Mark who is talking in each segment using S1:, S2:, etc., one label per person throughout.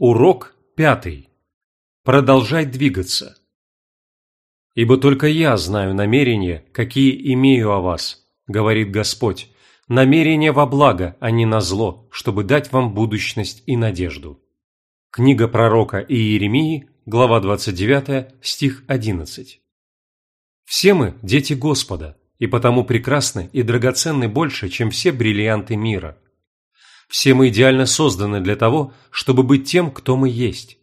S1: Урок пятый. Продолжай двигаться. «Ибо только я знаю намерения, какие имею о вас, – говорит Господь, – намерения во благо, а не на зло, чтобы дать вам будущность и надежду». Книга пророка Иеремии, глава 29, стих 11. Все мы – дети Господа, и потому прекрасны и драгоценны больше, чем все бриллианты мира – все мы идеально созданы для того, чтобы быть тем, кто мы есть.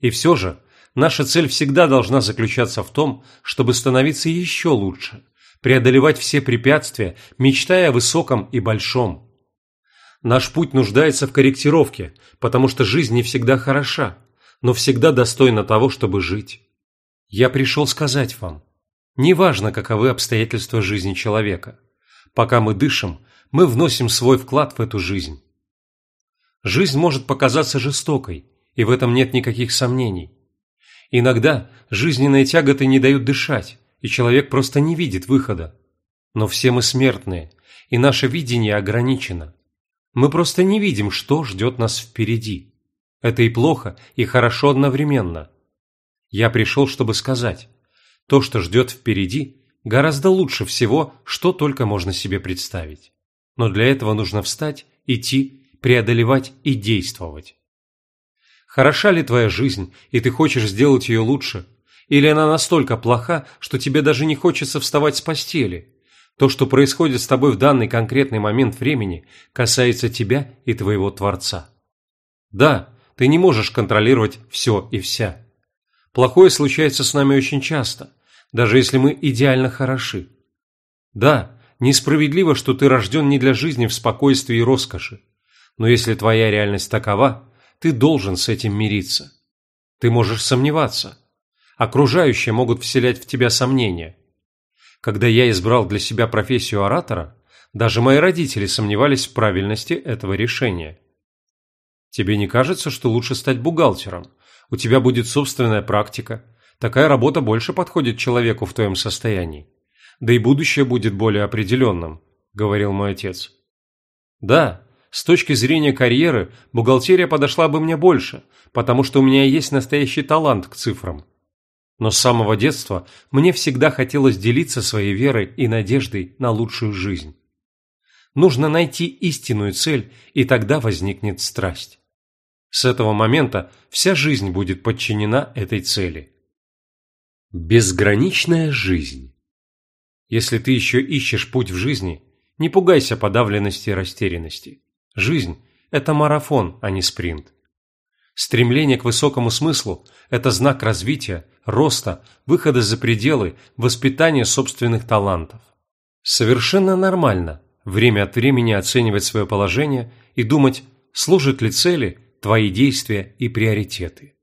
S1: И все же, наша цель всегда должна заключаться в том, чтобы становиться еще лучше, преодолевать все препятствия, мечтая о высоком и большом. Наш путь нуждается в корректировке, потому что жизнь не всегда хороша, но всегда достойна того, чтобы жить. Я пришел сказать вам, неважно, каковы обстоятельства жизни человека, пока мы дышим, мы вносим свой вклад в эту жизнь. Жизнь может показаться жестокой, и в этом нет никаких сомнений. Иногда жизненные тяготы не дают дышать, и человек просто не видит выхода. Но все мы смертные, и наше видение ограничено. Мы просто не видим, что ждет нас впереди. Это и плохо, и хорошо одновременно. Я пришел, чтобы сказать, то, что ждет впереди, гораздо лучше всего, что только можно себе представить. Но для этого нужно встать, идти преодолевать и действовать. Хороша ли твоя жизнь, и ты хочешь сделать ее лучше? Или она настолько плоха, что тебе даже не хочется вставать с постели? То, что происходит с тобой в данный конкретный момент времени, касается тебя и твоего Творца. Да, ты не можешь контролировать все и вся. Плохое случается с нами очень часто, даже если мы идеально хороши. Да, несправедливо, что ты рожден не для жизни в спокойствии и роскоши. Но если твоя реальность такова, ты должен с этим мириться. Ты можешь сомневаться. Окружающие могут вселять в тебя сомнения. Когда я избрал для себя профессию оратора, даже мои родители сомневались в правильности этого решения. Тебе не кажется, что лучше стать бухгалтером? У тебя будет собственная практика. Такая работа больше подходит человеку в твоем состоянии. Да и будущее будет более определенным, говорил мой отец. Да, с точки зрения карьеры, бухгалтерия подошла бы мне больше, потому что у меня есть настоящий талант к цифрам. Но с самого детства мне всегда хотелось делиться своей верой и надеждой на лучшую жизнь. Нужно найти истинную цель, и тогда возникнет страсть. С этого момента вся жизнь будет подчинена этой цели. Безграничная жизнь. Если ты еще ищешь путь в жизни, не пугайся подавленности и растерянности. Жизнь – это марафон, а не спринт. Стремление к высокому смыслу – это знак развития, роста, выхода за пределы, воспитания собственных талантов. Совершенно нормально время от времени оценивать свое положение и думать, служат ли цели твои действия и приоритеты.